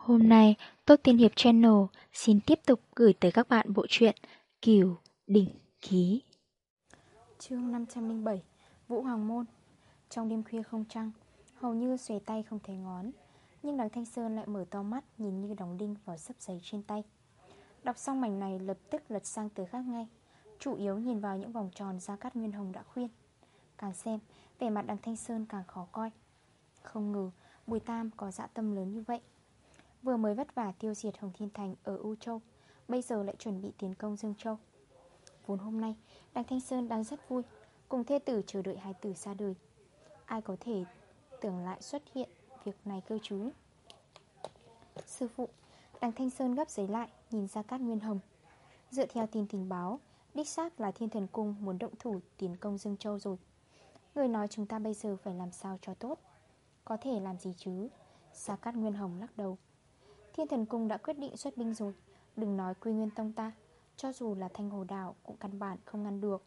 Hôm nay, Tốt Tiên Hiệp Channel xin tiếp tục gửi tới các bạn bộ truyện Kiều Đỉnh Ký. Chương 507 Vũ Hoàng Môn Trong đêm khuya không trăng, hầu như xòe tay không thấy ngón, nhưng đằng Thanh Sơn lại mở to mắt nhìn như đóng đinh vào sấp giấy trên tay. Đọc xong mảnh này lập tức lật sang tờ khác ngay, chủ yếu nhìn vào những vòng tròn Gia Cát Nguyên Hồng đã khuyên. Càng xem, vẻ mặt đằng Thanh Sơn càng khó coi. Không ngờ, Bùi Tam có dạ tâm lớn như vậy. Vừa mới vất vả tiêu diệt Hồng Thiên Thành ở U Châu, Bây giờ lại chuẩn bị tiến công Dương Châu. Vốn hôm nay Đăng Thanh Sơn đang rất vui, Cùng thê tử chờ đợi hai tử xa đời. Ai có thể tưởng lại xuất hiện Việc này cơ chú Sư phụ Đăng Thanh Sơn gấp giấy lại, Nhìn ra Cát Nguyên Hồng. Dựa theo tin tình báo, Đích xác là Thiên Thần Cung muốn động thủ tiến công Dương Châu rồi. Người nói chúng ta bây giờ phải làm sao cho tốt? Có thể làm gì chứ? Sa Cát Nguyên Hồng lắc đầu. Thiên thần cung đã quyết định xuất binh rồi. Đừng nói quy nguyên tông ta, Cho dù là thanh hồ đảo cũng căn bản không ngăn được.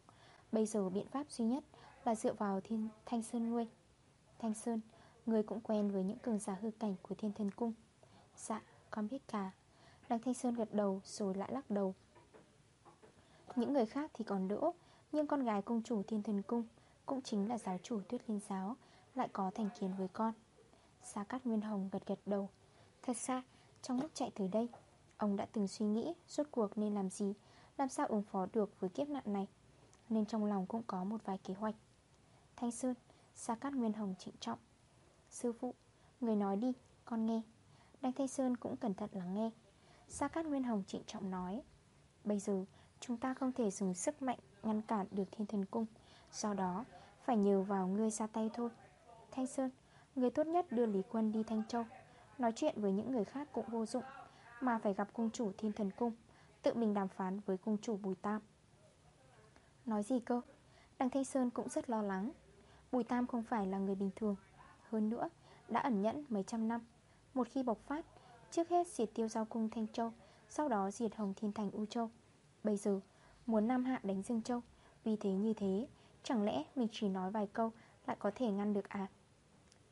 Bây giờ biện pháp duy nhất Là dựa vào thiên, thanh sơn ngươi Thanh sơn Ngươi cũng quen với những cường giả hư cảnh của thiên thần cung. Dạ con biết cả. Đăng thanh sơn gật đầu rồi lại lắc đầu. Những người khác thì còn đỡ Nhưng con gái công chủ thiên thần cung Cũng chính là giáo chủ tuyết linh giáo, Lại có thành kiến với con. Xa Cát Nguyên Hồng gật gật đầu. Thật xa trong lúc chạy tới đây. Ông đã từng suy nghĩ suốt cuộc nên làm gì? Làm sao ứng phó được với kiếp nạn này? Nên trong lòng cũng có một vài kế hoạch. Thanh Sơn Sa Cát Nguyên Hồng trịnh trọng. Sư phụ, người nói đi, con nghe. Đăng Thanh Sơn cũng cẩn thận lắng nghe. Sa Cát Nguyên Hồng trịnh trọng nói Bây giờ chúng ta không thể dùng sức mạnh Ngăn cản được thiên thần cung. Do đó phải nhờ vào ngươi ra tay thôi. Thanh Sơn Người tốt nhất đưa Lý Quân đi Thanh Châu. Nói chuyện với những người khác cũng vô dụng, Mà phải gặp cung chủ thiên thần cung, Tự mình đàm phán với cung chủ Bùi Tam. Nói gì cơ? Đằng Thanh Sơn cũng rất lo lắng. Bùi Tam không phải là người bình thường. Hơn nữa, đã ẩn nhẫn mấy trăm năm. Một khi bộc phát, Trước hết diệt tiêu giao cung Thanh Châu, Sau đó diệt Hồng Thiên Thành U Châu. Bây giờ, muốn Nam Hạ đánh Dương Châu, Vì thế như thế, Chẳng lẽ mình chỉ nói vài câu Lại có thể ngăn được à?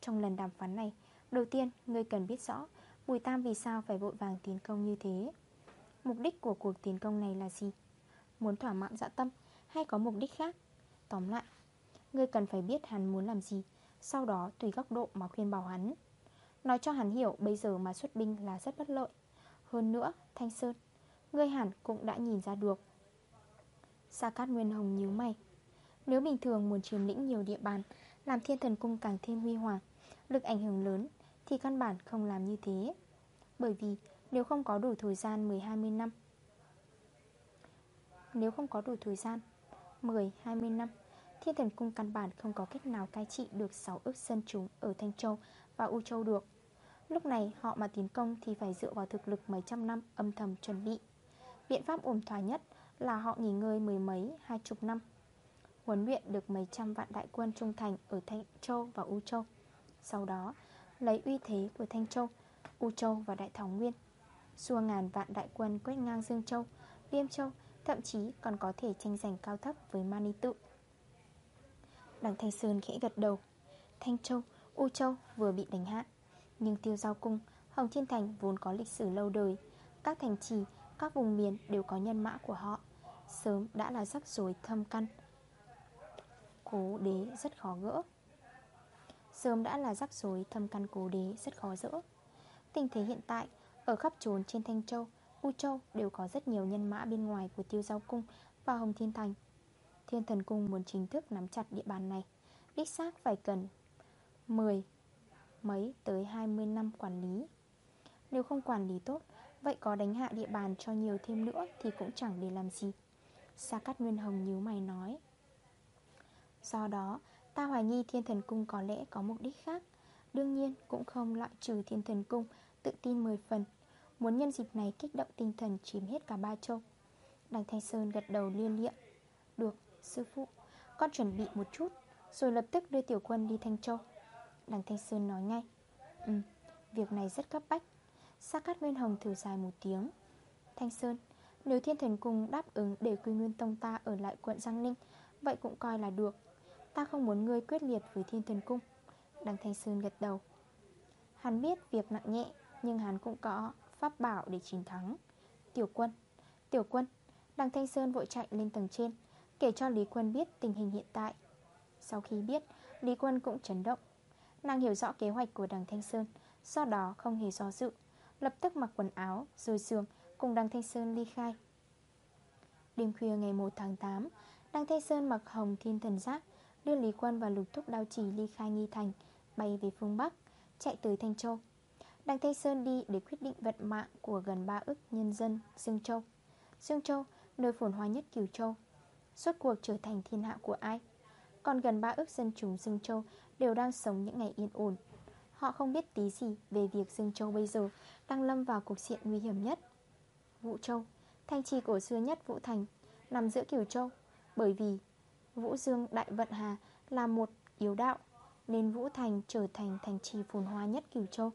Trong lần đàm phán này Đầu tiên, ngươi cần biết rõ Bùi Tam vì sao phải vội vàng tiến công như thế. Mục đích của cuộc tiến công này là gì? Muốn thỏa mãn dạ tâm hay có mục đích khác? Tóm lại, ngươi cần phải biết hắn muốn làm gì Sau đó tùy góc độ mà khuyên bảo hắn. Nói cho hắn hiểu bây giờ mà xuất binh là rất bất lợi. Hơn nữa, Thanh Sơn Ngươi hẳn cũng đã nhìn ra được. Sa Cát Nguyên Hồng nhíu mày. Nếu bình thường muốn chiếm lĩnh nhiều địa bàn Làm thiên thần cung càng thêm huy hoàng Lực ảnh hưởng lớn thì căn bản không làm như thế. Bởi vì nếu không có đủ thời gian 10-20 năm Nếu không có đủ thời gian 10-20 năm Thiên thần cung căn bản không có cách nào cai trị được 6 ước dân chúng ở Thanh Châu và U Châu được. Lúc này họ mà tiến công thì phải dựa vào thực lực mấy trăm năm âm thầm chuẩn bị. Biện pháp ổn thỏa nhất là họ nghỉ ngơi mười mấy, hai chục năm Huấn luyện được mấy trăm vạn đại quân trung thành ở Thanh Châu và U Châu. Sau đó Lấy uy thế của Thanh Châu, U Châu và Đại Thảo Nguyên. Xua ngàn vạn đại quân quét ngang Dương Châu, Viêm Châu Thậm chí còn có thể tranh giành cao thấp với Mani Tự. Đằng Thanh Sơn khẽ gật đầu. Thanh Châu, U Châu vừa bị đánh hạ Nhưng Tiêu Giao Cung, Hồng Thiên Thành vốn có lịch sử lâu đời. Các thành trì, các vùng miền đều có nhân mã của họ Sớm đã là rắc rối thâm căn. Cố đế rất khó gỡ. Sớm đã là rắc rối, thâm căn cố đế, rất khó dỡ. Tình thế hiện tại, Ở khắp trốn trên Thanh Châu, U Châu đều có rất nhiều nhân mã bên ngoài của Tiêu Giao Cung và Hồng Thiên Thành. Thiên Thần Cung muốn chính thức nắm chặt địa bàn này, Đích xác phải cần 10 mấy tới 20 năm quản lý. Nếu không quản lý tốt, Vậy có đánh hạ địa bàn cho nhiều thêm nữa Thì cũng chẳng để làm gì. Sa Cát Nguyên Hồng nhíu mày nói. Do đó Ta hoài nghi thiên thần cung có lẽ có mục đích khác. Đương nhiên cũng không loại trừ thiên thần cung Tự tin 10 phần. Muốn nhân dịp này kích động tinh thần chiếm hết cả ba châu. Đằng Thanh Sơn gật đầu liên liệm Được, sư phụ Con chuẩn bị một chút Rồi lập tức đưa tiểu quân đi Thanh Châu. Đằng Thanh Sơn nói ngay. Ừ, việc này rất cấp bách. Sa Cát Nguyên Hồng thử dài một tiếng. Thanh Sơn Nếu thiên thần cung đáp ứng để quy nguyên tông ta ở lại quận Giang Ninh Vậy cũng coi là được. Ta không muốn ngươi quyết liệt với thiên thần cung. Đằng Thanh Sơn gật đầu. Hắn biết việc nặng nhẹ, Nhưng hắn cũng có pháp bảo để chiến thắng. Tiểu quân Tiểu quân, Đằng Thanh Sơn vội chạy lên tầng trên, Kể cho Lý Quân biết tình hình hiện tại. Sau khi biết, Lý Quân cũng chấn động. Nàng hiểu rõ kế hoạch của đằng Thanh Sơn, Do đó không hề do dự, Lập tức mặc quần áo, rồi giường, Cùng đằng Thanh Sơn ly khai. Đêm khuya ngày 1 tháng 8 Đăng Thanh Sơn mặc hồng thiên thần giác Đưa Lý Quân và lục thúc đao chỉ ly khai nghi thành Bay về phương Bắc Chạy tới Thanh Châu. Đặng Thanh Sơn đi để quyết định vận mạng Của gần 3 ức nhân dân Dương Châu. Dương Châu, nơi phồn hoa nhất Kiều Châu. Suốt cuộc trở thành thiên hạ của ai? Còn gần 3 ức dân chúng Dương Châu Đều đang sống những ngày yên ổn. Họ không biết tí gì về việc Dương Châu bây giờ Đang lâm vào cuộc diện nguy hiểm nhất Vũ Châu. Thanh trì cổ xưa nhất Vũ Thành Nằm giữa Kiều Châu Bởi vì Vũ Dương Đại Vận Hà là một yếu đạo Nên Vũ Thành trở thành thành trì phồn hoa nhất cửu Châu.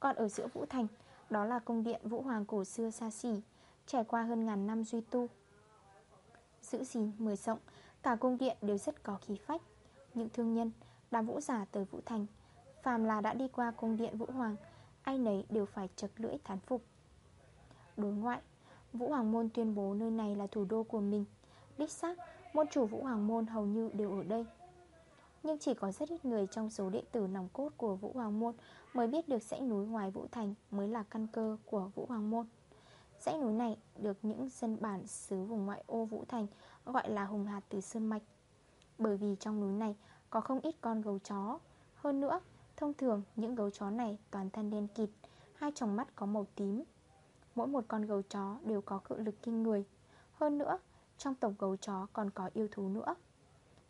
Còn ở giữa Vũ Thành Đó là cung điện Vũ Hoàng cổ xưa xa xỉ Trải qua hơn ngàn năm duy tu. Giữ gìn mở rộng Cả cung điện đều rất có khí phách. Những thương nhân, đám vũ giả tới Vũ Thành Phàm là đã đi qua cung điện Vũ Hoàng Ai nấy đều phải chật lưỡi thán phục. Đối ngoại Vũ Hoàng Môn tuyên bố nơi này là thủ đô của mình Đích xác, môn chủ Vũ Hoàng Môn hầu như đều ở đây. Nhưng chỉ có rất ít người trong số đệ tử nòng cốt của Vũ Hoàng Môn Mới biết được dãy núi ngoài Vũ Thành mới là căn cơ của Vũ Hoàng Môn. Dãy núi này được những dân bản xứ vùng ngoại ô Vũ Thành gọi là Hùng Hạt từ Sơn Mạch. Bởi vì trong núi này có không ít con gấu chó. Hơn nữa, thông thường những gấu chó này toàn thân đen kịt Hai tròng mắt có màu tím. Mỗi một con gấu chó đều có cự lực kinh người. Hơn nữa, trong tộc gấu chó còn có yêu thú nữa.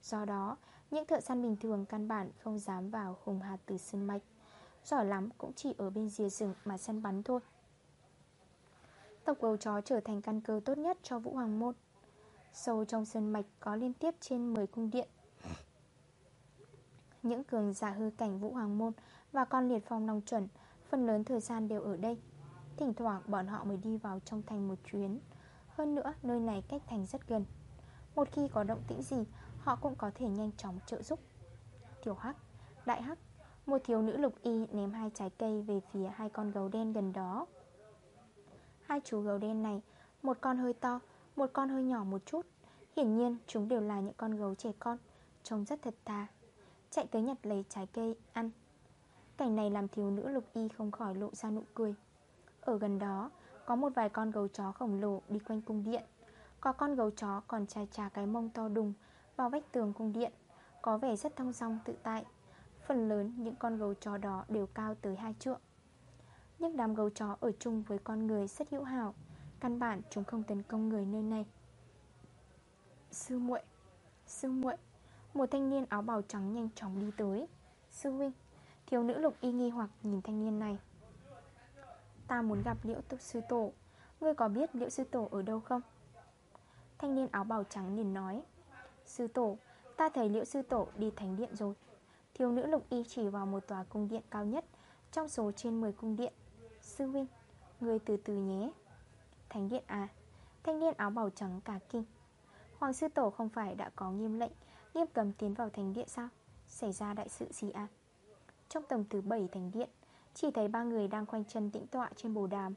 Do đó, những thợ săn bình thường căn bản không dám vào hùng hạt từ sơn mạch. Giỏi lắm cũng chỉ ở bên rìa rừng mà săn bắn thôi. Tộc gấu chó trở thành căn cơ tốt nhất cho Vũ Hoàng Môn. Sâu trong sơn mạch có liên tiếp trên 10 cung điện. Những cường giả hư cảnh Vũ Hoàng Môn và con liệt phong long chuẩn Phần lớn thời gian đều ở đây. Thỉnh thoảng bọn họ mới đi vào trong thành một chuyến. Hơn nữa nơi này cách thành rất gần. Một khi có động tĩnh gì Họ cũng có thể nhanh chóng trợ giúp. Tiểu Hắc, Đại Hắc Một thiếu nữ lục y ném hai trái cây Về phía hai con gấu đen gần đó. Hai chú gấu đen này Một con hơi to Một con hơi nhỏ một chút. Hiển nhiên chúng đều là những con gấu trẻ con Trông rất thật thà. Chạy tới nhặt lấy trái cây ăn. Cảnh này làm thiếu nữ lục y không khỏi lộ ra nụ cười. Ở gần đó có một vài con gấu chó khổng lồ đi quanh cung điện. Có con gấu chó còn chà chà cái mông to đùng Vào vách tường cung điện. Có vẻ rất thong song tự tại. Phần lớn những con gấu chó đó đều cao tới hai trượng. Nhưng đám gấu chó ở chung với con người rất hữu hảo. Căn bản chúng không tấn công người nơi này. Sư muội Sư muội. Một thanh niên áo bào trắng nhanh chóng đi tới. Sư huynh, Thiếu nữ lục y nghi hoặc nhìn thanh niên này. Ta muốn gặp liễu sư tổ. Ngươi có biết liễu sư tổ ở đâu không? Thanh niên áo bào trắng liền nói, Sư tổ, Ta thấy liễu sư tổ đi thánh điện rồi. Thiếu nữ lục y chỉ vào một tòa cung điện cao nhất, Trong số trên 10 cung điện. Sư huynh, Ngươi từ từ nhé. Thánh điện à? Thanh niên áo bào trắng cả kinh. Hoàng sư tổ không phải đã có nghiêm lệnh, Nghiêm cầm tiến vào thánh điện sao? Xảy ra đại sự gì à? Trong tầng thứ 7 thánh điện chỉ thấy ba người đang khoanh chân tĩnh tọa trên bồ đàm.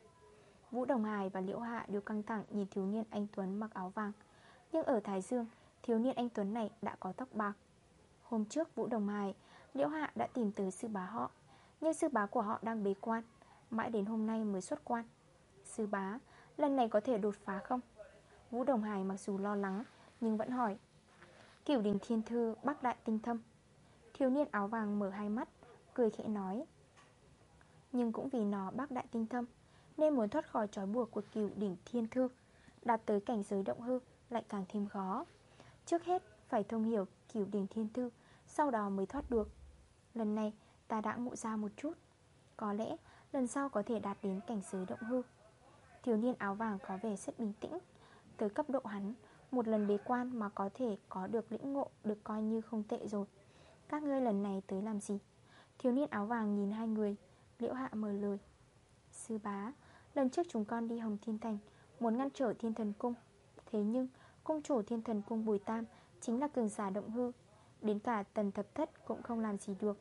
Vũ Đồng Hải và Liễu Hạ đều căng thẳng nhìn thiếu niên anh Tuấn mặc áo vàng. Nhưng ở Thái Dương, thiếu niên anh Tuấn này đã có tóc bạc. Hôm trước Vũ Đồng Hải, Liễu Hạ đã tìm tới sư bá họ Nhưng sư bá của họ đang bế quan Mãi đến hôm nay mới xuất quan. Sư bá, lần này có thể đột phá không? Vũ Đồng Hải mặc dù lo lắng Nhưng vẫn hỏi. Kiểu đình thiên thư bắc đại tinh thâm. Thiếu niên áo vàng mở hai mắt Cười khẽ nói nhưng cũng vì nó bác đại tinh thâm, Nên muốn thoát khỏi trói buộc của cửu đỉnh thiên thư, Đạt tới cảnh giới động hư Lại càng thêm khó. Trước hết, phải thông hiểu cửu đỉnh thiên thư, Sau đó mới thoát được. Lần này, ta đã ngộ ra một chút. Có lẽ, lần sau có thể đạt đến cảnh giới động hư. Thiếu niên áo vàng có vẻ rất bình tĩnh. Tới cấp độ hắn, Một lần bế quan mà có thể có được lĩnh ngộ Được coi như không tệ rồi. Các ngươi lần này tới làm gì? Thiếu niên áo vàng nhìn hai người Liễu Hạ mở lời. Sư bá, Lần trước chúng con đi Hồng Thiên Thành, Muốn ngăn trở Thiên Thần Cung. Thế nhưng, cung chủ Thiên Thần Cung Bùi Tam Chính là cường giả động hư, Đến cả tần thập thất cũng không làm gì được.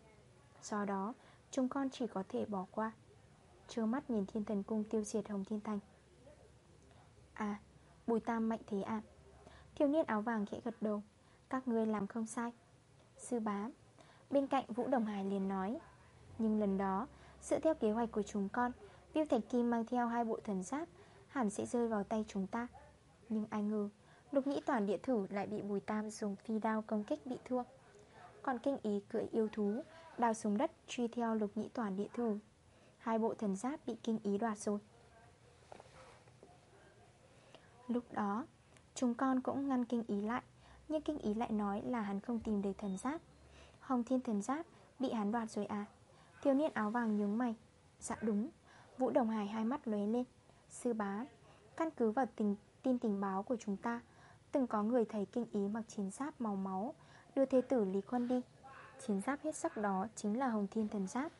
Do đó, chúng con chỉ có thể bỏ qua. Trơ mắt nhìn thiên thần cung tiêu diệt Hồng Thiên Thành. À Bùi Tam mạnh thế ạ à? Thiếu niên áo vàng khẽ gật đầu. Các ngươi làm không sai. Sư bá, Bên cạnh Vũ Đồng Hải liền nói. Nhưng lần đó Dựa theo kế hoạch của chúng con, Viêm Thạch Kim mang theo hai bộ thần giáp Hẳn sẽ rơi vào tay chúng ta. Nhưng ai ngờ, Lục nhĩ toàn địa thử lại bị Bùi Tam dùng phi đao công kích bị thương. Còn kinh ý cưỡi yêu thú, Đào xuống đất truy theo lục nhĩ toàn địa thử. Hai bộ thần giáp bị kinh ý đoạt rồi. Lúc đó, Chúng con cũng ngăn kinh ý lại, Nhưng kinh ý lại nói là hắn không tìm được thần giáp. Hồng thiên thần giáp Bị hắn đoạt rồi à? Thiếu niên áo vàng nhướng mày. Dạ đúng. Vũ Đồng Hải hai mắt lóe lên. Sư bá Căn cứ vào tình, tin tình báo của chúng ta Từng có người thấy kinh ý mặc chiến giáp màu máu Đưa thế tử Lý Quân đi. Chiến giáp hết sắc đó chính là Hồng Thiên Thần Giáp.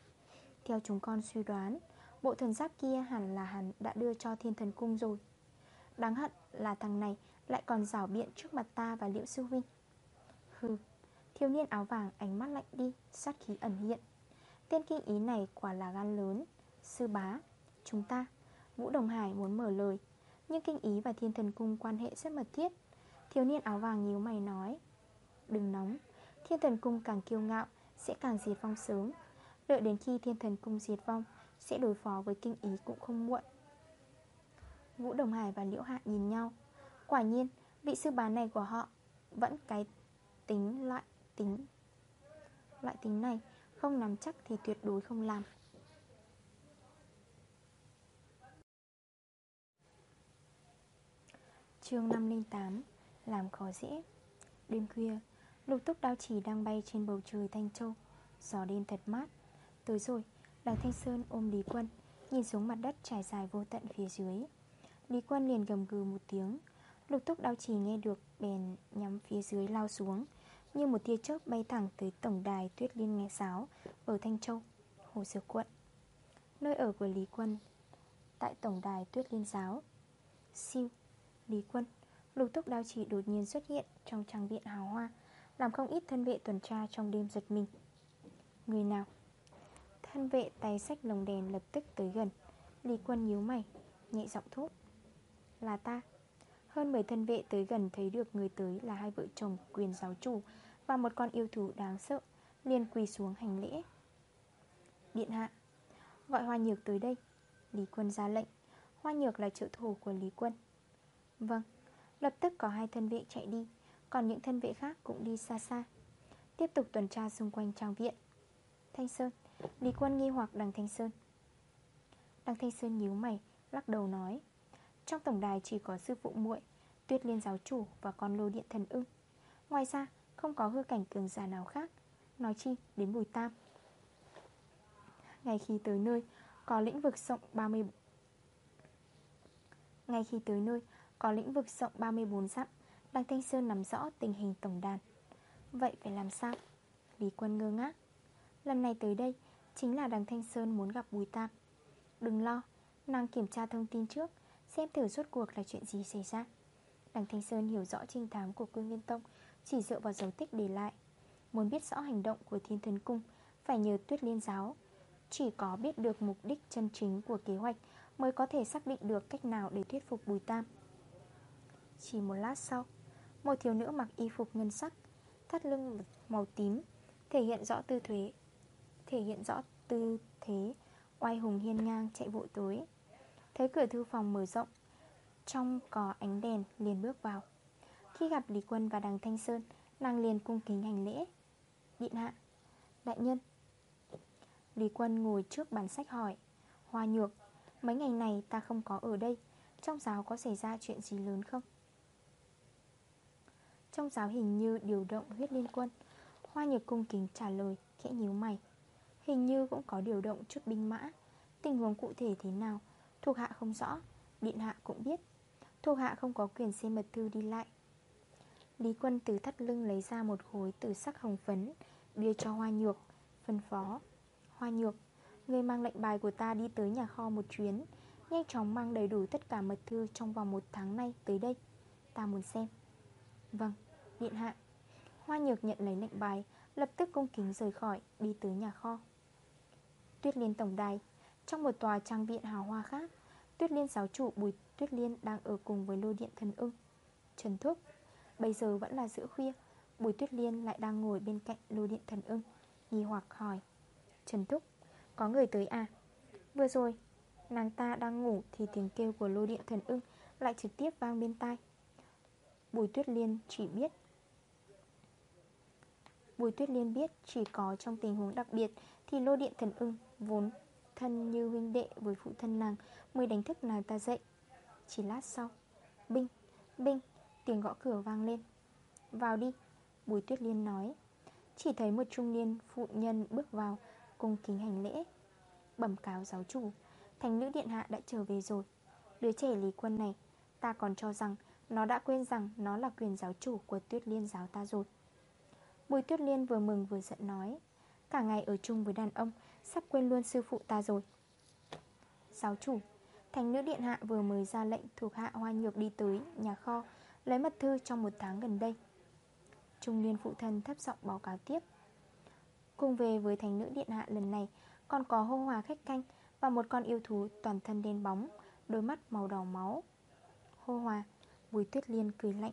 Theo chúng con suy đoán Bộ thần giáp kia hẳn là hắn đã đưa cho Thiên Thần Cung rồi. Đáng hận là thằng này lại còn rảo biện trước mặt ta và Liễu Sư Vinh Hừ Thiếu niên áo vàng ánh mắt lạnh đi Sát khí ẩn hiện. Tên kinh ý này quả là gan lớn. Sư bá, Chúng ta. Vũ Đồng Hải muốn mở lời, Nhưng kinh ý và thiên thần cung quan hệ rất mật thiết. Thiếu niên áo vàng nhíu mày nói, Đừng nóng, Thiên thần cung càng kiêu ngạo Sẽ càng diệt vong sớm. Đợi đến khi thiên thần cung diệt vong, Sẽ đối phó với kinh ý cũng không muộn. Vũ Đồng Hải và Liễu Hạ nhìn nhau. Quả nhiên, vị sư bá này của họ Vẫn cái tính loại tính Loại tính này. Không nắm chắc thì tuyệt đối không làm. Chương 508 Làm khó dễ. Đêm khuya, Lục túc đao chỉ đang bay trên bầu trời Thanh Châu. Gió đêm thật mát. Tới rồi, đào Thanh Sơn ôm Lý Quân, Nhìn xuống mặt đất trải dài vô tận phía dưới. Lý Quân liền gầm gừ một tiếng. Lục túc đao chỉ nghe được Bèn nhắm phía dưới lao xuống. Như một tia chớp bay thẳng tới tổng đài Tuyết Liên nghe sáo, Ở Thanh Châu, Hồ Sơ Quận, Nơi ở của Lý Quân, Tại tổng đài Tuyết Liên giáo Siêu, Lý Quân, Lục túc đao chỉ đột nhiên xuất hiện Trong trang viện hào hoa, Làm không ít thân vệ tuần tra trong đêm giật mình. Người nào? Thân vệ tay sách lồng đèn lập tức tới gần. Lý Quân nhíu mày, Nhẹ giọng thốt, Là ta. Hơn 10 thân vệ tới gần thấy được người tới là hai vợ chồng quyền giáo chủ và một con yêu thú đáng sợ liền quỳ xuống hành lễ. Điện hạ, Gọi Hoa Nhược tới đây. Lý Quân ra lệnh. Hoa Nhược là trợ thủ của Lý Quân. Vâng Lập tức có hai thân vệ chạy đi, Còn những thân vệ khác cũng đi xa xa. Tiếp tục tuần tra xung quanh trang viện. Thanh Sơn, Lý Quân nghi hoặc đằng Thanh Sơn. Đằng Thanh Sơn nhíu mày, Lắc đầu nói, Trong tổng đài chỉ có sư phụ muội, Tuyết liên giáo chủ và con lô điện thần ưng. Ngoài ra không có hư cảnh cường giả nào khác. Nói chi, đến Bùi Tam. Ngay khi tới nơi, Có lĩnh vực rộng 30 Ngay khi tới nơi, Có lĩnh vực rộng 34 dặm, Đăng Thanh Sơn nắm rõ tình hình tổng đàn. Vậy phải làm sao? Lý quân ngơ ngác. Lần này tới đây, Chính là đằng Thanh Sơn muốn gặp Bùi Tam. Đừng lo, Nàng kiểm tra thông tin trước, Xem thử suốt cuộc là chuyện gì xảy ra. Đằng Thanh Sơn hiểu rõ trinh thám của Cương Nguyên Tông chỉ dựa vào dấu tích để lại. Muốn biết rõ hành động của Thiên Thần Cung, Phải nhờ tuyết liên giáo. Chỉ có biết được mục đích chân chính của kế hoạch Mới có thể xác định được cách nào để thuyết phục Bùi Tam. Chỉ một lát sau, Một thiếu nữ mặc y phục ngân sắc, Thắt lưng màu tím, Thể hiện rõ tư thuế Thể hiện rõ tư thế Oai hùng hiên ngang chạy vội tối. Thấy cửa thư phòng mở rộng, Trong có ánh đèn liền bước vào. Khi gặp Lý Quân và đằng Thanh Sơn, Nàng liền cung kính hành lễ. Điện hạ, Đại nhân. Lý Quân ngồi trước bàn sách hỏi, Hoa nhược, Mấy ngày này ta không có ở đây, Trong giáo có xảy ra chuyện gì lớn không? Trong giáo hình như điều động huyết liên quân, Hoa nhược cung kính trả lời, Khẽ nhíu mày. Hình như cũng có điều động chút binh mã. Tình huống cụ thể thế nào, Thuộc hạ không rõ, Điện hạ cũng biết. Thuộc hạ không có quyền xem mật thư đi lại. Lý quân từ thắt lưng lấy ra một khối từ sắc hồng phấn Đưa cho hoa nhược Phân phó. Hoa nhược Người mang lệnh bài của ta đi tới nhà kho một chuyến Nhanh chóng mang đầy đủ tất cả mật thư Trong vòng một tháng nay tới đây. Ta muốn xem. Vâng, điện hạ. Hoa nhược nhận lấy lệnh bài Lập tức cung kính rời khỏi Đi tới nhà kho. Tuyết liên tổng đài Trong một tòa trang viện hào hoa khác Tuyết Liên giáo chủ Bùi Tuyết Liên đang ở cùng với lôi điện thần ưng. Trần Thúc Bây giờ vẫn là giữa khuya Bùi Tuyết Liên lại đang ngồi bên cạnh lưu điện thần ưng Nghi hoặc hỏi. Trần Thúc Có người tới à? Vừa rồi Nàng ta đang ngủ thì tiếng kêu của lô điện thần ưng Lại trực tiếp vang bên tai. Bùi Tuyết Liên chỉ biết. Bùi Tuyết Liên biết chỉ có trong tình huống đặc biệt Thì lô điện thần ưng vốn thân như huynh đệ với phụ thân nàng Mới đánh thức nàng ta dậy. Chỉ lát sau Binh, binh, tiếng gõ cửa vang lên. Vào đi, Bùi Tuyết Liên nói. Chỉ thấy một trung niên phụ nhân bước vào, Cung kính hành lễ. Bẩm cáo giáo chủ Thành nữ điện hạ đã trở về rồi. Đứa trẻ lý quân này, Ta còn cho rằng Nó đã quên rằng nó là quyền giáo chủ của Tuyết Liên giáo ta rồi. Bùi Tuyết Liên vừa mừng vừa giận nói. Cả ngày ở chung với đàn ông, Sắp quên luôn sư phụ ta rồi. Giáo chủ Thành nữ điện hạ vừa mới ra lệnh thuộc hạ hoa nhược đi tới nhà kho Lấy mật thư trong một tháng gần đây. Trung niên phụ thân thấp giọng báo cáo tiếp. Cùng về với thành nữ điện hạ lần này Còn có hô hòa khách canh Và một con yêu thú toàn thân đen bóng, Đôi mắt màu đỏ máu. Hô hòa, Bùi tuyết liên cười lạnh.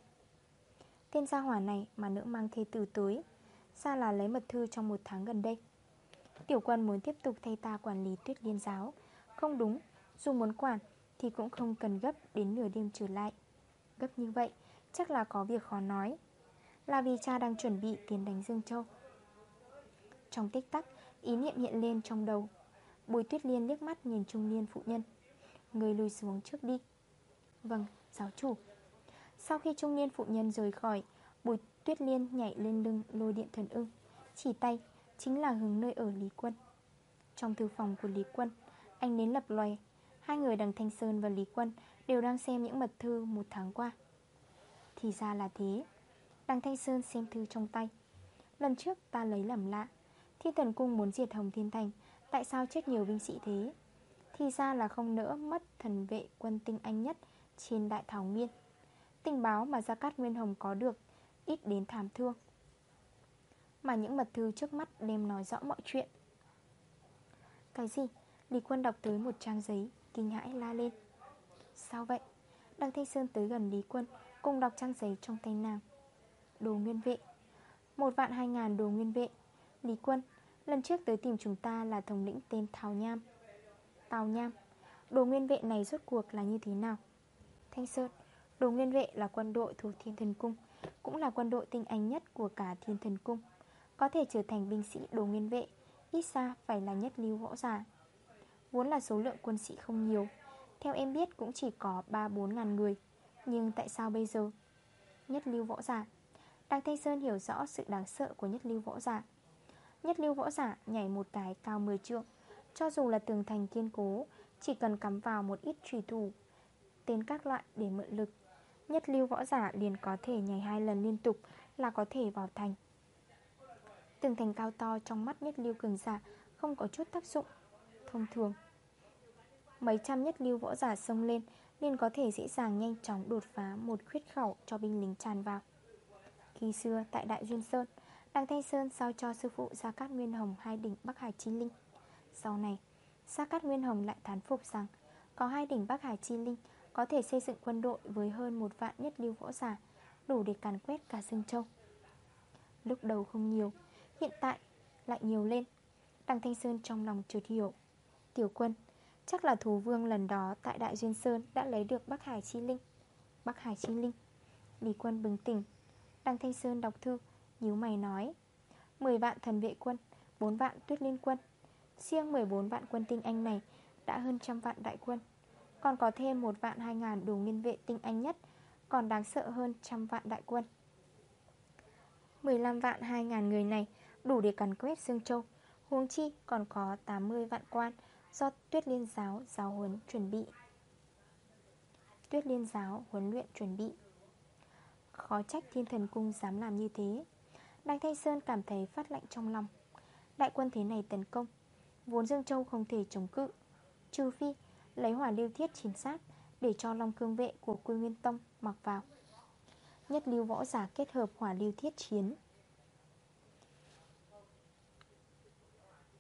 Tên gia hỏa này mà nữ mang thê tử tới, xa là lấy mật thư trong một tháng gần đây. Tiểu quân muốn tiếp tục thay ta quản lý tuyết liên giáo. Không đúng, Dù muốn quản thì cũng không cần gấp đến nửa đêm trở lại. Gấp như vậy chắc là có việc khó nói. Là vì cha đang chuẩn bị tiến đánh Dương Châu. Trong tích tắc Ý niệm hiện lên trong đầu. Bùi tuyết liên liếc mắt nhìn trung niên phụ nhân. Người lùi xuống trước đi. Vâng, giáo chủ. Sau khi trung niên phụ nhân rời khỏi Bùi tuyết liên nhảy lên lưng lôi điện thần ưng Chỉ tay Chính là hướng nơi ở Lý Quân. Trong thư phòng của Lý Quân Anh đến lập loài. Hai người đằng Thanh Sơn và Lý Quân Đều đang xem những mật thư một tháng qua. Thì ra là thế. Đằng Thanh Sơn xem thư trong tay. Lần trước ta lấy làm lạ. Thiên thần cung muốn diệt Hồng Thiên Thành, Tại sao chết nhiều binh sĩ thế? Thì ra là không nỡ mất thần vệ quân tinh anh nhất Trên đại thảo nguyên. Tình báo mà Gia Cát Nguyên Hồng có được, Ít đến thảm thương. Mà những mật thư trước mắt đem nói rõ mọi chuyện. Cái gì? Lý quân đọc tới một trang giấy, Kinh hãi la lên. Sao vậy? Đăng Thanh Sơn tới gần Lý quân, Cùng đọc trang giấy trong tay nàng. Đồ nguyên vệ. Một vạn hai ngàn đồ nguyên vệ. Lý quân, Lần trước tới tìm chúng ta là thống lĩnh tên Thảo Nham. Tào Nham, Đồ nguyên vệ này rốt cuộc là như thế nào? Thanh Sơn, Đồ nguyên vệ là quân đội thuộc Thiên Thần Cung, Cũng là quân đội tinh anh nhất của cả Thiên Thần Cung. Có thể trở thành binh sĩ đồ nguyên vệ, Ít ra phải là nhất lưu võ giả. Vốn là số lượng quân sĩ không nhiều theo em biết cũng chỉ có 3-4 ngàn người. Nhưng tại sao bây giờ? Nhất lưu võ giả. Đăng Thanh Sơn hiểu rõ sự đáng sợ của nhất lưu võ giả. Nhất lưu võ giả nhảy một cái cao 10 trượng. Cho dù là tường thành kiên cố, Chỉ cần cắm vào một ít trùy thủ, Tên các loại để mượn lực, Nhất lưu võ giả liền có thể nhảy hai lần liên tục Là có thể vào thành. Tường thành cao to trong mắt nhất lưu cường giả Không có chút tác dụng Thông thường. Mấy trăm nhất lưu võ giả xông lên, Nên có thể dễ dàng nhanh chóng đột phá Một khuyết khẩu cho binh lính tràn vào. Khi xưa, tại Đại Duyên Sơn Đăng Thanh Sơn sao cho sư phụ Gia Cát Nguyên Hồng hai đỉnh Bắc Hải Chi Linh. Sau này, Gia Cát Nguyên Hồng lại thán phục rằng, Có hai đỉnh Bắc Hải Chi Linh Có thể xây dựng quân đội với hơn một vạn nhất lưu võ giả, Đủ để càn quét cả Dương Châu. Lúc đầu không nhiều, Hiện tại lại nhiều lên. Đăng Thanh Sơn trong lòng chợt hiểu, Tiểu quân Chắc là thú vương lần đó tại Đại Duyên Sơn Đã lấy được Bắc Hải Chi Linh. Bắc Hải Chi Linh. Lý quân bừng tỉnh. Đăng Thanh Sơn đọc thư, nhíu mày nói 10 vạn thần vệ quân 4 vạn tuyết liên quân. Riêng 14 vạn quân tinh anh này Đã hơn trăm vạn đại quân. Còn có thêm một vạn 2 ngàn đủ nguyên vệ tinh anh nhất, Còn đáng sợ hơn trăm vạn đại quân. 15 vạn 2 ngàn người này Đủ để cắn quét Dương Châu. Huống chi còn có 80 vạn quan Do tuyết liên giáo giáo huấn chuẩn bị. Tuyết liên giáo huấn luyện chuẩn bị. Khó trách thiên thần cung dám làm như thế. Đăng Thanh Sơn cảm thấy phát lạnh trong lòng. Đại quân thế này tấn công, Vốn Dương Châu không thể chống cự, Trừ phi lấy hỏa lưu thiết chính xác Để cho Long Cương Vệ của Quy Nguyên Tông mặc vào. Nhất lưu võ giả kết hợp hỏa lưu thiết chiến.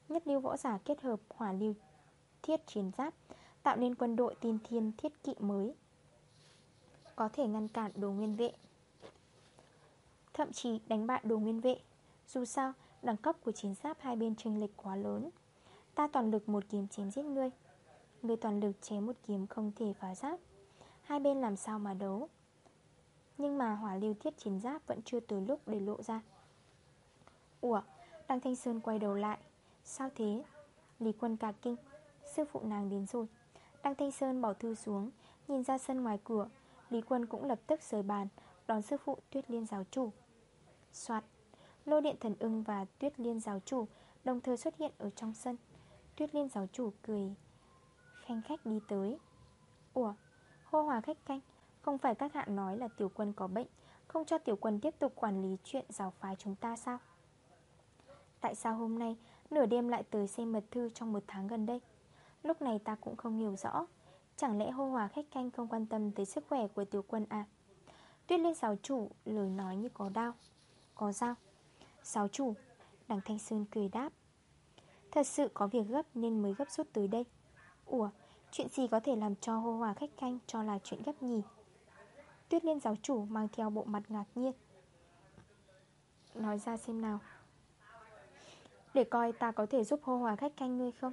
Nhất lưu võ giả kết hợp hỏa lưu thiết chiến giáp Tạo nên quân đội tiên thiên thiết kỵ mới Có thể ngăn cản đồ nguyên vệ. Thậm chí đánh bại đồ nguyên vệ Dù sao, đẳng cấp của chiến giáp hai bên chênh lệch quá lớn. Ta toàn lực một kiếm chém giết ngươi Ngươi toàn lực chém một kiếm không thể phá giáp. Hai bên làm sao mà đấu? Nhưng mà hỏa lưu thiết chiến giáp vẫn chưa tới lúc để lộ ra. Ủa, Đăng Thanh Sơn quay đầu lại. Sao thế? Lý quân cả kinh. Sư phụ nàng đến rồi. Đăng Thanh Sơn bỏ thư xuống, Nhìn ra sân ngoài cửa. Lý quân cũng lập tức rời bàn, Đón sư phụ tuyết liên giáo chủ. Xoạt Lô điện thần ưng và tuyết liên giáo chủ Đồng thời xuất hiện ở trong sân. Tuyết liên giáo chủ cười, Khanh khách đi tới. Ủa, Hô hòa khách canh, Không phải các hạ nói là tiểu quân có bệnh, Không cho tiểu quân tiếp tục quản lý chuyện giáo phái chúng ta sao? Tại sao hôm nay Nửa đêm lại tới xem mật thư trong một tháng gần đây? Lúc này ta cũng không hiểu rõ. Chẳng lẽ hô hòa khách canh không quan tâm tới sức khỏe của tiểu quân à? Tuyết liên giáo chủ lời nói như có đau. Có dao Giáo chủ, Đằng Thanh Sơn cười đáp. Thật sự có việc gấp nên mới gấp rút tới đây. Ủa, Chuyện gì có thể làm cho hô hòa khách canh cho là chuyện gấp nhỉ? Tuyết liên giáo chủ mang theo bộ mặt ngạc nhiên. Nói ra xem nào. Để coi ta có thể giúp hô hòa khách canh ngươi không?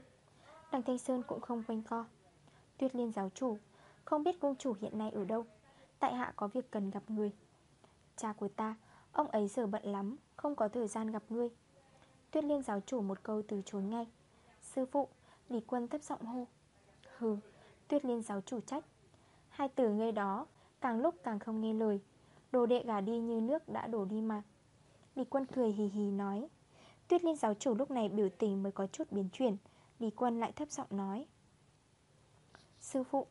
Đằng Thanh Sơn cũng không quanh co. Tuyết liên giáo chủ, Không biết công chủ hiện nay ở đâu? Tại hạ có việc cần gặp người. Cha của ta, Ông ấy giờ bận lắm, Không có thời gian gặp ngươi Tuyết liên giáo chủ một câu từ chối ngay. Sư phụ, Lý quân thấp giọng hô. Hừ, Tuyết liên giáo chủ trách. Hai từ ngươi đó, Càng lúc càng không nghe lời. Đồ đệ gà đi như nước đã đổ đi mà. Lý quân cười hì hì nói. Tuyết liên giáo chủ lúc này biểu tình mới có chút biến chuyển. Lý quân lại thấp giọng nói. Sư phụ,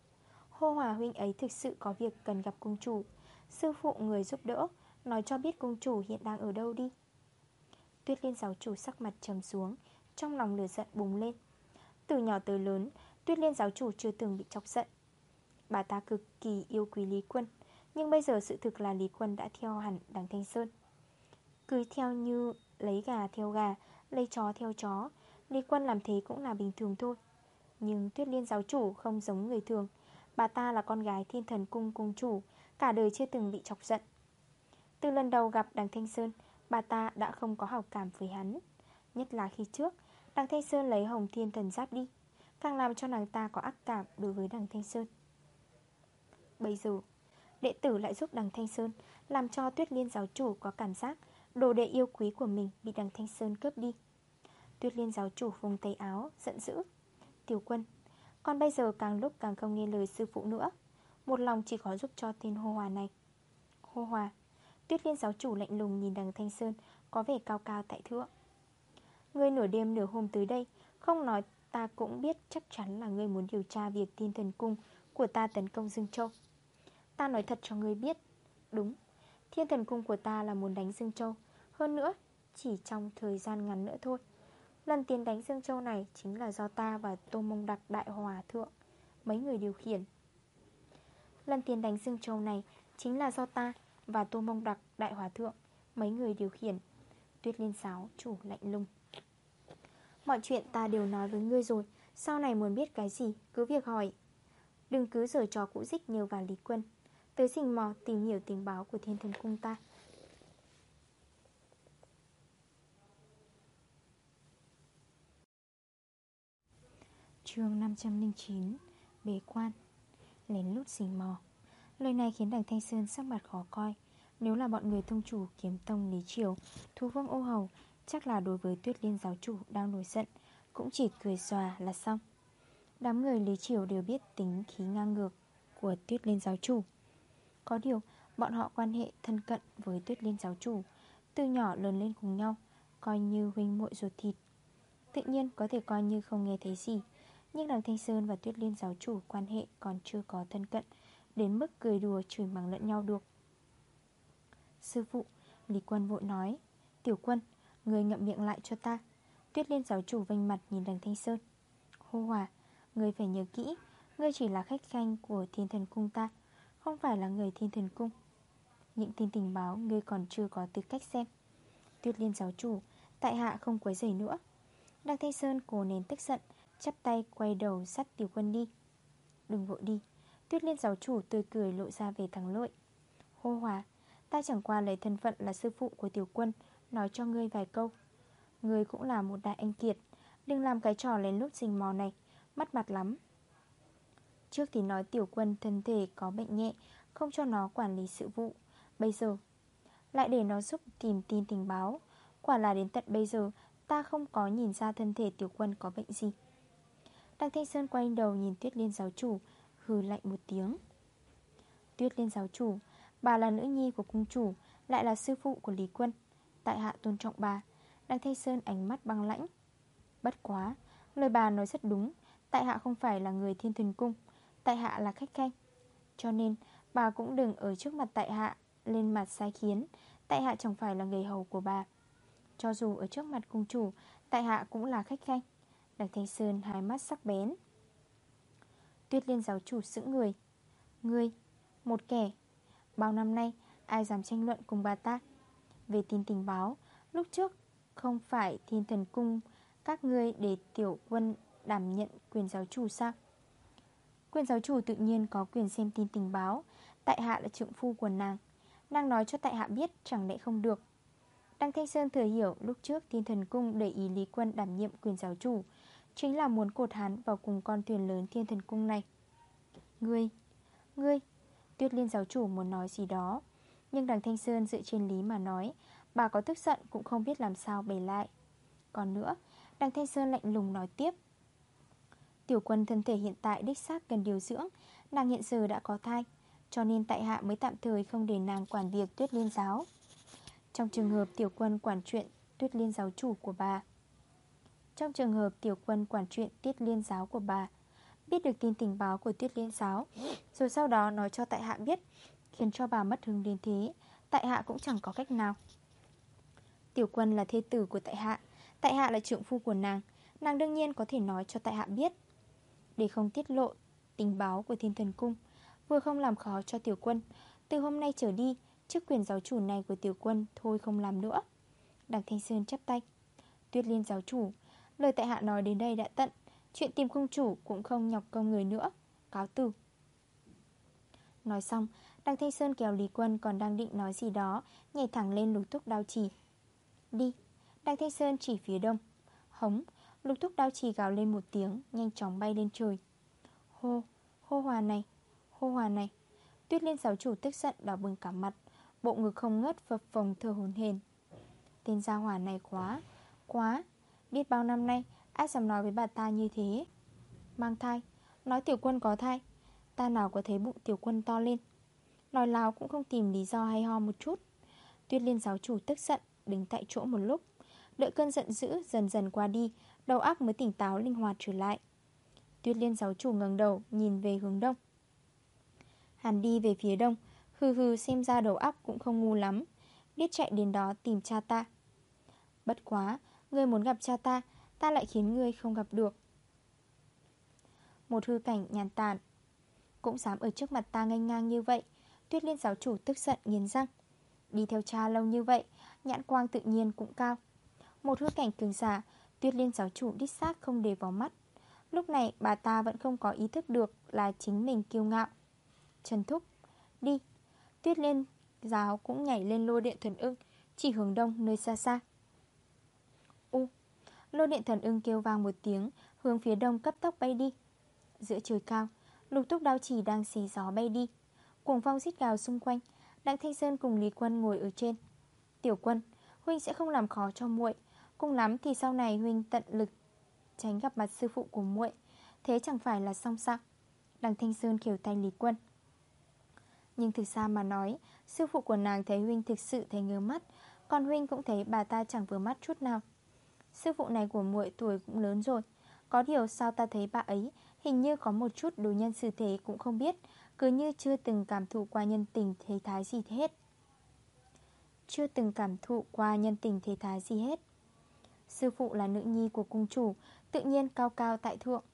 Hô Hòa huynh ấy thực sự có việc cần gặp cung chủ. Sư phụ người giúp đỡ, Nói cho biết cung chủ hiện đang ở đâu đi. Tuyết liên giáo chủ sắc mặt trầm xuống, Trong lòng lửa giận bùng lên. Từ nhỏ tới lớn, Tuyết liên giáo chủ chưa từng bị chọc giận. Bà ta cực kỳ yêu quý Lý Quân, Nhưng bây giờ sự thực là Lý Quân đã theo hẳn đằng Thanh Sơn. Cứ theo như lấy gà theo gà, Lấy chó theo chó Lý Quân làm thế cũng là bình thường thôi. Nhưng Tuyết Liên giáo chủ không giống người thường. Bà ta là con gái thiên thần cung cung chủ, Cả đời chưa từng bị chọc giận. Từ lần đầu gặp đằng Thanh Sơn, Bà ta đã không có hào cảm với hắn. Nhất là khi trước, Đằng Thanh Sơn lấy hồng thiên thần giáp đi, Càng làm cho nàng ta có ác cảm đối với đằng Thanh Sơn. Bây giờ, Đệ tử lại giúp đằng Thanh Sơn, Làm cho Tuyết Liên giáo chủ có cảm giác Đồ đệ yêu quý của mình bị đằng Thanh Sơn cướp đi. Tuyết Liên giáo chủ vùng tay áo, Giận dữ. Tiểu quân, Con bây giờ càng lúc càng không nghe lời sư phụ nữa. Một lòng chỉ có giúp cho tên hô hòa này. Hô hòa, Tuyết Liên giáo chủ lạnh lùng nhìn đằng Thanh Sơn, Có vẻ cao cao tại thượng. Ngươi nửa đêm nửa hôm tới đây, Không nói ta cũng biết chắc chắn là ngươi muốn điều tra việc tiên thần cung Của ta tấn công Dương Châu. Ta nói thật cho ngươi biết, Đúng, Thiên thần cung của ta là muốn đánh Dương Châu. Hơn nữa, Chỉ trong thời gian ngắn nữa thôi. Lần tiến đánh Dương Châu này Chính là do ta và Tô Mông Đặc Đại Hòa Thượng, Mấy người điều khiển. Lần tiến đánh Dương Châu này Chính là do ta và Tô Mông Đặc Đại Hòa Thượng, Mấy người điều khiển. Tuyết Liên Sáo, chủ lạnh lùng. Mọi chuyện ta đều nói với ngươi rồi, Sau này muốn biết cái gì Cứ việc hỏi. Đừng cứ giở trò cũ dích nhiều vào Lý Quân. Tới rình mò tìm hiểu tình báo của thiên thần cung ta chương 509 Bế quan, Lén lút xình mò. Lời này khiến đằng Thanh Sơn sắc mặt khó coi. Nếu là bọn người thông chủ kiếm tông Lý Triều, Thu vương ô hầu, Chắc là đối với tuyết liên giáo chủ đang nổi giận, Cũng chỉ cười xòa là xong. Đám người Lý Triều đều biết tính khí ngang ngược Của tuyết liên giáo chủ. Có điều, bọn họ quan hệ thân cận với tuyết liên giáo chủ, Từ nhỏ lớn lên cùng nhau, Coi như huynh muội ruột thịt. Tự nhiên có thể coi như không nghe thấy gì. Nhưng đằng Thanh Sơn và Tuyết Liên giáo chủ quan hệ còn chưa có thân cận, Đến mức cười đùa chửi mắng lẫn nhau được. Sư phụ, Lý Quân vội nói, Tiểu quân, Người ngậm miệng lại cho ta. Tuyết liên giáo chủ vênh mặt nhìn đằng Thanh Sơn. Hô hòa, Người phải nhớ kỹ, Ngươi chỉ là khách khanh của thiên thần cung ta, Không phải là người thiên thần cung. Những tin tình báo ngươi còn chưa có tư cách xem. Tuyết liên giáo chủ, Tại hạ không quấy rầy nữa. Đằng Thanh Sơn cố nén tức giận Chắp tay quay đầu sắt tiểu quân đi. Đừng vội đi. Tuyết liên giáo chủ tươi cười lộ ra về thằng lội Hô hòa, Ta chẳng qua lấy thân phận là sư phụ của tiểu quân, Nói cho ngươi vài câu. Ngươi cũng là một đại anh kiệt, Đừng làm cái trò lén lút rình mò này, Mất mặt lắm. Trước thì nói tiểu quân thân thể có bệnh nhẹ, Không cho nó quản lý sự vụ. Bây giờ, Lại để nó giúp tìm tin tình báo. Quả là đến tận bây giờ, Ta không có nhìn ra thân thể tiểu quân có bệnh gì. Đăng Thanh Sơn quay đầu nhìn Tuyết Liên giáo chủ, Hừ lạnh một tiếng. Tuyết Liên giáo chủ, Bà là nữ nhi của cung chủ, Lại là sư phụ của Lý Quân. Tại hạ tôn trọng bà. Đăng Thanh Sơn ánh mắt băng lãnh. Bất quá, Lời bà nói rất đúng. Tại hạ không phải là người thiên thần cung, Tại hạ là khách khanh. Cho nên, bà cũng đừng ở trước mặt tại hạ, Lên mặt sai khiến. Tại hạ chẳng phải là người hầu của bà. Cho dù ở trước mặt cung chủ, Tại hạ cũng là khách khanh. Đằng Thanh Sơn hai mắt sắc bén. Tuyết liên giáo chủ sững người. Ngươi, một kẻ Bao năm nay ai dám tranh luận cùng bà ta? Về tin tình báo Lúc trước không phải thiên thần cung Các ngươi để tiểu quân đảm nhận quyền giáo chủ sao? Quyền giáo chủ tự nhiên có quyền xem tin tình báo. Tại hạ là trượng phu của nàng. Nàng nói cho tại hạ biết chẳng lẽ không được? Đăng Thanh Sơn thừa hiểu lúc trước thiên thần cung để ý Lý Quân đảm nhiệm quyền giáo chủ. Chính là muốn cột hắn vào cùng con thuyền lớn thiên thần cung này. Ngươi, ngươi Tuyết liên giáo chủ muốn nói gì đó. Nhưng đằng Thanh Sơn dựa trên lý mà nói Bà có tức giận cũng không biết làm sao bày lại. Còn nữa Đằng Thanh Sơn lạnh lùng nói tiếp. Tiểu quân thân thể hiện tại đích xác cần điều dưỡng Nàng hiện giờ đã có thai Cho nên tại hạ mới tạm thời không để nàng quản việc tuyết liên giáo. Trong trường hợp tiểu quân quản chuyện tuyết liên giáo chủ của bà trong trường hợp tiểu quân quản chuyện tuyết liên giáo của bà, Biết được tin tình báo của tuyết liên giáo Rồi sau đó nói cho tại hạ biết, Khiến cho bà mất hứng đến thế, Tại hạ cũng chẳng có cách nào. Tiểu quân là thê tử của tại hạ Tại hạ là trượng phu của nàng Nàng đương nhiên có thể nói cho tại hạ biết. Để không tiết lộ tình báo của thiên thần cung, Vừa không làm khó cho tiểu quân, Từ hôm nay trở đi, Chức quyền giáo chủ này của tiểu quân Thôi không làm nữa. Đằng Thanh Sơn chắp tay. Tuyết liên giáo chủ Lời tại hạ nói đến đây đã tận, Chuyện tìm công chủ cũng không nhọc công người nữa. Cáo từ. Nói xong, Đăng Thanh Sơn kéo Lý Quân còn đang định nói gì đó, Nhảy thẳng lên lục thúc đao chỉ Đi. Đăng Thanh Sơn chỉ phía đông. Hống. Lục thúc đao chỉ gào lên một tiếng, Nhanh chóng bay lên trời. Hô. Hô hòa này. Hô hòa này. Tuyết liên giáo chủ tức giận đỏ bừng cả mặt, Bộ ngực không ngớt phập phồng thơ hồn hền Tên gia hỏa này quá. Quá. Biết bao năm nay, Ai dám nói với bà ta như thế? Mang thai, Nói tiểu quân có thai, Ta nào có thấy bụng tiểu quân to lên. Nói láo cũng không tìm lý do hay ho một chút. Tuyết liên giáo chủ tức giận, Đứng tại chỗ một lúc. Đợi cơn giận dữ dần dần qua đi, Đầu óc mới tỉnh táo linh hoạt trở lại. Tuyết liên giáo chủ ngẩng đầu, Nhìn về hướng đông. Hàn đi về phía đông, Hừ hừ xem ra đầu óc cũng không ngu lắm. Biết chạy đến đó tìm cha ta. Bất quá Ngươi muốn gặp cha ta Ta lại khiến ngươi không gặp được. Một hư cảnh nhàn tàn Cũng dám ở trước mặt ta nganh ngang như vậy. Tuyết liên giáo chủ tức giận nghiến răng. Đi theo cha lâu như vậy, Nhãn quang tự nhiên cũng cao. Một hư cảnh cường giả, Tuyết liên giáo chủ đích xác không để vào mắt. Lúc này, bà ta vẫn không có ý thức được Là chính mình kiêu ngạo. Trần Thúc, Đi. Tuyết liên giáo cũng nhảy lên lô điện thần ưng, Chỉ hướng đông, nơi xa xa. Lô điện thần ưng kêu vang một tiếng, Hướng phía đông cấp tốc bay đi. Giữa trời cao, Lục túc đao chỉ đang xì gió bay đi. Cuồng phong xít gào xung quanh, Đặng Thanh Sơn cùng Lý Quân ngồi ở trên. Tiểu quân, Huynh sẽ không làm khó cho muội Cùng lắm thì sau này Huynh tận lực Tránh gặp mặt sư phụ của muội, Thế chẳng phải là xong sao Đằng Thanh Sơn kiểu tay Lý Quân. Nhưng thực ra mà nói, Sư phụ của nàng thấy Huynh thực sự thấy ngứa mắt, Còn Huynh cũng thấy bà ta chẳng vừa mắt chút nào. Sư phụ này của muội tuổi cũng lớn rồi. Có điều sao ta thấy bà ấy Hình như có một chút đối nhân xử thế cũng không biết, Cứ như chưa từng cảm thụ qua nhân tình thế thái gì hết. Chưa từng cảm thụ qua nhân tình thế thái gì hết. Sư phụ là nữ nhi của cung chủ, Tự nhiên cao cao tại thượng.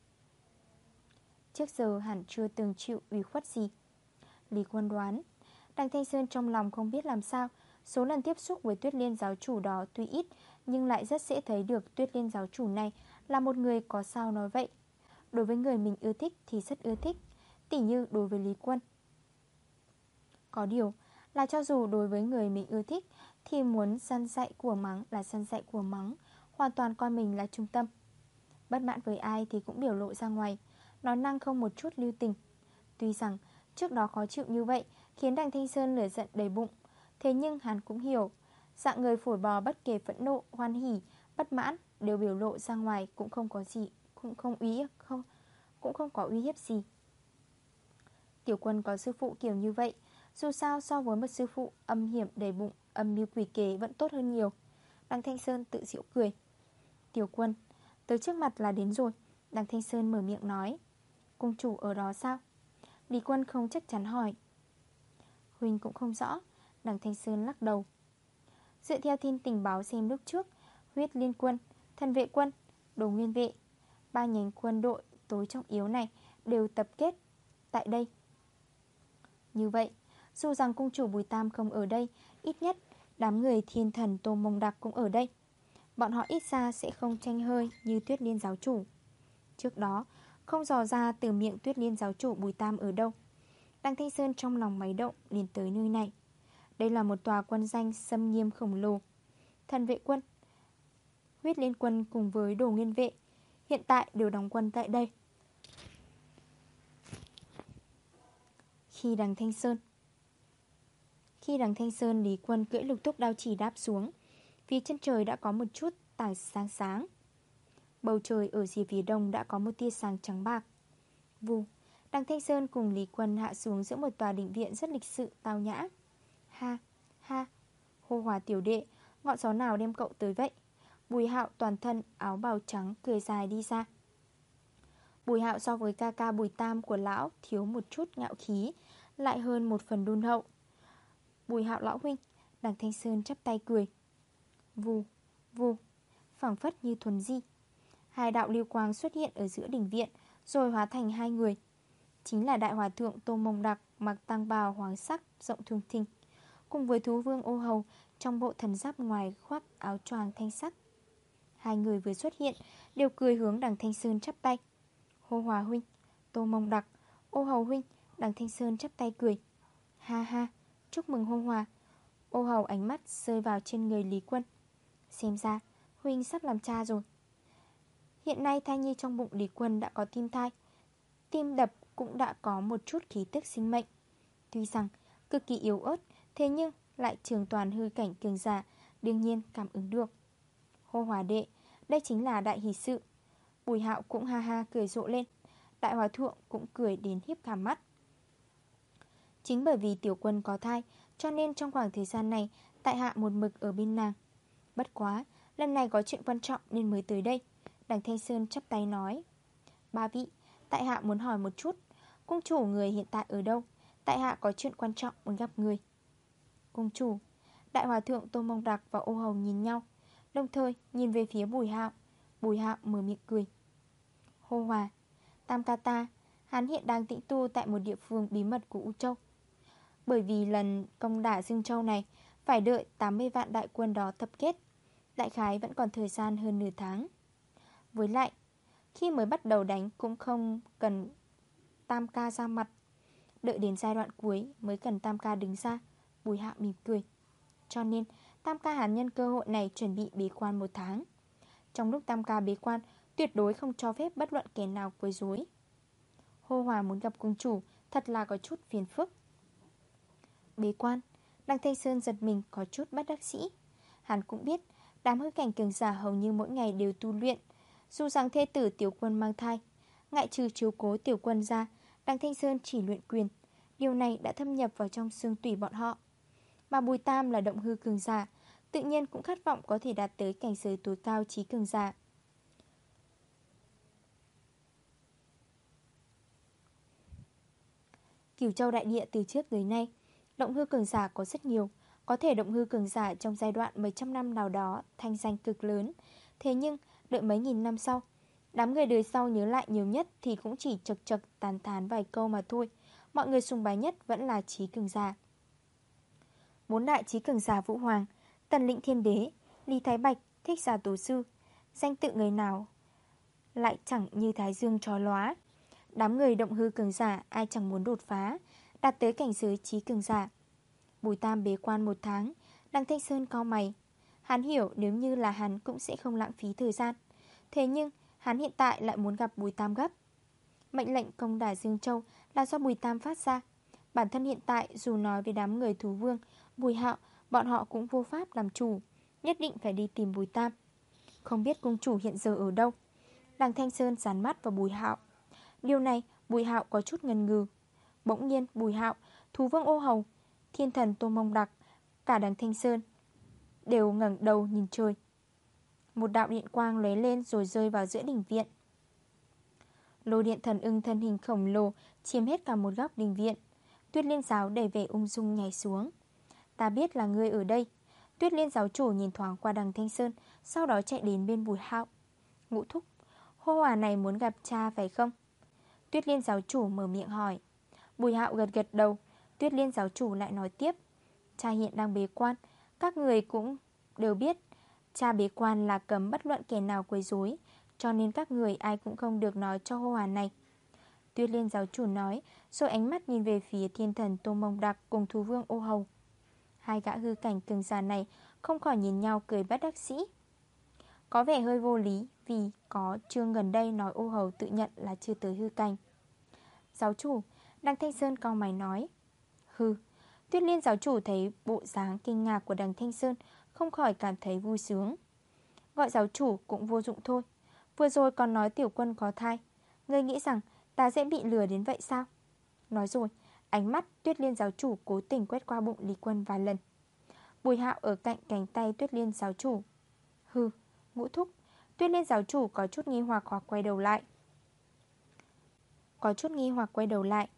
Trước giờ hẳn chưa từng chịu ủy khuất gì. Lý quân đoán Đăng Thanh Sơn trong lòng không biết làm sao, Số lần tiếp xúc với tuyết liên giáo chủ đó tuy ít nhưng lại rất dễ thấy được tuyết liên giáo chủ này Là một người có sao nói vậy. Đối với người mình ưa thích thì rất ưa thích, Tỉ như đối với Lý Quân. Có điều là cho dù đối với người mình ưa thích Thì muốn săn dạy của mắng là săn dạy của mắng, Hoàn toàn coi mình là trung tâm. Bất mãn với ai thì cũng biểu lộ ra ngoài, Nó năng không một chút lưu tình. Tuy rằng trước đó khó chịu như vậy Khiến đằng Thanh Sơn lửa giận đầy bụng, Thế nhưng hắn cũng hiểu Dạng người phổi bò bất kể phẫn nộ, hoan hỉ, bất mãn Đều biểu lộ ra ngoài cũng không có gì Cũng không ý không Cũng không có uy hiếp gì. Tiểu quân có sư phụ kiểu như vậy Dù sao so với một sư phụ âm hiểm đầy bụng Âm mưu quỷ kế vẫn tốt hơn nhiều. Đăng Thanh Sơn tự diệu cười. Tiểu quân Tới trước mặt là đến rồi Đăng Thanh Sơn mở miệng nói. Cung chủ ở đó sao? Lý quân không chắc chắn hỏi. Huynh cũng không rõ Đăng Thanh Sơn lắc đầu. Dựa theo tin tình báo xem lúc trước Huyết liên quân, thân vệ quân, đồ nguyên vệ Ba nhánh quân đội tối trọng yếu này Đều tập kết tại đây. Như vậy Dù rằng cung chủ Bùi Tam không ở đây Ít nhất đám người thiên thần Tô Mông Đặc cũng ở đây. Bọn họ ít ra sẽ không tranh hơi như tuyết liên giáo chủ. Trước đó Không dò ra từ miệng tuyết liên giáo chủ Bùi Tam ở đâu. Đăng Thanh Sơn trong lòng máy động liền tới nơi này. Đây là một tòa quân danh xâm nghiêm khổng lồ. Thần vệ quân Huyết liên quân cùng với đồ nguyên vệ Hiện tại đều đóng quân tại đây. Khi đằng Thanh Sơn Khi đằng Thanh Sơn Lý quân cưỡi lục túc đao chỉ đáp xuống Phía chân trời đã có một chút tảng sáng sáng. Bầu trời ở dì phía đông đã có một tia sáng trắng bạc. Vù Đằng Thanh Sơn cùng Lý Quân hạ xuống giữa một tòa định viện rất lịch sự, tao nhã. Ha, ha. Hô hòa tiểu đệ Ngọn gió nào đem cậu tới vậy? Bùi hạo toàn thân áo bào trắng cười dài đi ra. Bùi hạo so với ca ca bùi tam của lão Thiếu một chút ngạo khí Lại hơn một phần đun hậu. Bùi hạo lão huynh Đằng Thanh Sơn chắp tay cười. Vù, vù phảng phất như thuần di. Hai đạo lưu quang xuất hiện ở giữa đỉnh viện Rồi hóa thành hai người. Chính là đại hòa thượng Tô Mông Đặc Mặc tăng bào hoàng sắc rộng thương thinh Cùng với thú vương ô hầu Trong bộ thần giáp ngoài khoác áo choàng thanh sắc. Hai người vừa xuất hiện, Đều cười hướng đằng Thanh Sơn chắp tay. Hô Hòa huynh, Tô Mông Đặc, Ô hầu huynh, Đằng Thanh Sơn chắp tay cười. Ha ha, Chúc mừng hô Hòa. Ô hầu ánh mắt rơi vào trên người Lý Quân. Xem ra, Huynh sắp làm cha rồi. Hiện nay thai nhi trong bụng Lý Quân đã có tim thai. Tim đập cũng đã có một chút khí tức sinh mệnh. Tuy rằng, cực kỳ yếu ớt Thế nhưng, lại trường toàn hư cảnh cường giả, Đương nhiên cảm ứng được. Hô hòa đệ, Đây chính là đại hỷ sự. Bùi hạo cũng ha ha cười rộ lên. Đại hòa thượng cũng cười đến hiếp cả mắt. Chính bởi vì tiểu quân có thai, Cho nên trong khoảng thời gian này, Tại hạ một mực ở bên nàng. Bất quá, Lần này có chuyện quan trọng nên mới tới đây. Đằng Thanh Sơn chắp tay nói, Ba vị, Tại hạ muốn hỏi một chút, Cung chủ người hiện tại ở đâu? Tại hạ có chuyện quan trọng muốn gặp người công chủ. Đại hòa thượng Tô Mông Đặc và ô hồng nhìn nhau, Đồng thời nhìn về phía bùi hạo. Bùi hạo mở miệng cười. Hô hòa, Tam ca ta, Hắn hiện đang tĩnh tu tại một địa phương bí mật của U Châu. Bởi vì lần công đả Dương Châu này Phải đợi 80 vạn đại quân đó tập kết, Đại khái vẫn còn thời gian hơn nửa tháng. Với lại, Khi mới bắt đầu đánh cũng không cần Tam ca ra mặt, Đợi đến giai đoạn cuối mới cần Tam ca đứng ra. Bùi hạ mỉm cười. Cho nên, Tam ca hàn nhân cơ hội này chuẩn bị bế quan một tháng. Trong lúc Tam ca bế quan, Tuyệt đối không cho phép bất luận kẻ nào quấy rối. Hô Hòa muốn gặp công chủ, Thật là có chút phiền phức. Bế quan, Đăng Thanh Sơn giật mình có chút bất đắc sĩ. Hắn cũng biết, Đám hư cảnh cường giả hầu như mỗi ngày đều tu luyện. Dù rằng thê tử tiểu quân mang thai Ngại trừ chiếu cố tiểu quân ra, Đăng Thanh Sơn chỉ luyện quyền. Điều này đã thâm nhập vào trong xương tủy bọn họ. Mà Bùi Tam là động hư cường giả, Tự nhiên cũng khát vọng có thể đạt tới cảnh giới tối cao trí cường giả. Cửu Châu Đại Địa từ trước tới nay, Động hư cường giả có rất nhiều, Có thể động hư cường giả trong giai đoạn mấy trăm năm nào đó Thanh danh cực lớn. Thế nhưng, đợi mấy nghìn năm sau, Đám người đời sau nhớ lại nhiều nhất Thì cũng chỉ chật chật tàn thán vài câu mà thôi. Mọi người sùng bái nhất vẫn là trí cường giả. Bốn đại trí cường giả Vũ Hoàng, Tần Lĩnh Thiên Đế, lý Thái Bạch, Thích Giả Tổ Sư, Danh tự người nào Lại chẳng như thái dương chó lóa. Đám người động hư cường giả Ai chẳng muốn đột phá, Đạt tới cảnh giới trí cường giả. Bùi Tam bế quan một tháng, Đăng Thanh Sơn co mày. Hắn hiểu nếu như là hắn cũng sẽ không lãng phí thời gian. Thế nhưng, hắn hiện tại lại muốn gặp Bùi Tam gấp. Mệnh lệnh công đả Dương Châu là do Bùi Tam phát ra. Bản thân hiện tại dù nói với đám người thú vương Bùi Hạo, Bọn họ cũng vô pháp làm chủ, Nhất định phải đi tìm Bùi Tam. Không biết cung chủ hiện giờ ở đâu? Đằng Thanh Sơn dán mắt vào Bùi Hạo. Điều này, Bùi Hạo có chút ngần ngừ. Bỗng nhiên, Bùi Hạo, Thú vương ô hầu, Thiên thần Tô Mông Đặc, Cả đằng Thanh Sơn Đều ngẩng đầu nhìn trời. Một đạo điện quang lấy lên rồi rơi vào giữa đỉnh viện. Lô điện thần ưng thân hình khổng lồ, Chiếm hết cả một góc đình viện. Tuyết liên giáo đẩy về ung dung nhảy xuống. Ta biết là người ở đây. Tuyết liên giáo chủ nhìn thoáng qua đằng Thanh Sơn, Sau đó chạy đến bên bùi hạo. Ngũ thúc, Hô hòa này muốn gặp cha phải không? Tuyết liên giáo chủ mở miệng hỏi. Bùi hạo gật gật đầu, Tuyết liên giáo chủ lại nói tiếp. Cha hiện đang bế quan, Các người cũng đều biết Cha bế quan là cấm bất luận kẻ nào quấy rối, Cho nên các người ai cũng không được nói cho hô hòa này. Tuyết liên giáo chủ nói, Rồi ánh mắt nhìn về phía thiên thần Tô Mông Đặc Cùng thú vương ô hầu. Hai gã hư cảnh cường già này Không khỏi nhìn nhau cười bắt đắc sĩ Có vẻ hơi vô lý Vì có chương gần đây nói ô hầu tự nhận là chưa tới hư cảnh. Giáo chủ, Đăng Thanh Sơn cao mày nói Hư Tuyết liên giáo chủ thấy bộ dáng kinh ngạc của đằng Thanh Sơn Không khỏi cảm thấy vui sướng. Gọi giáo chủ cũng vô dụng thôi, Vừa rồi còn nói tiểu quân có thai, Ngươi nghĩ rằng ta sẽ bị lừa đến vậy sao? Nói rồi Ánh mắt tuyết liên giáo chủ cố tình quét qua bụng Lý Quân vài lần. Bùi hạo ở cạnh cánh tay tuyết liên giáo chủ. Hừ, ngũ thúc Tuyết liên giáo chủ có chút nghi hoặc hoặc quay đầu lại. Có chút nghi hoặc quay đầu lại.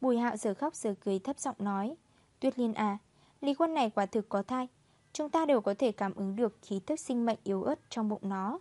Bùi hạo giờ khóc giờ cười thấp giọng nói Tuyết liên à Lý quân này quả thực có thai. Chúng ta đều có thể cảm ứng được khí thức sinh mệnh yếu ớt trong bụng nó.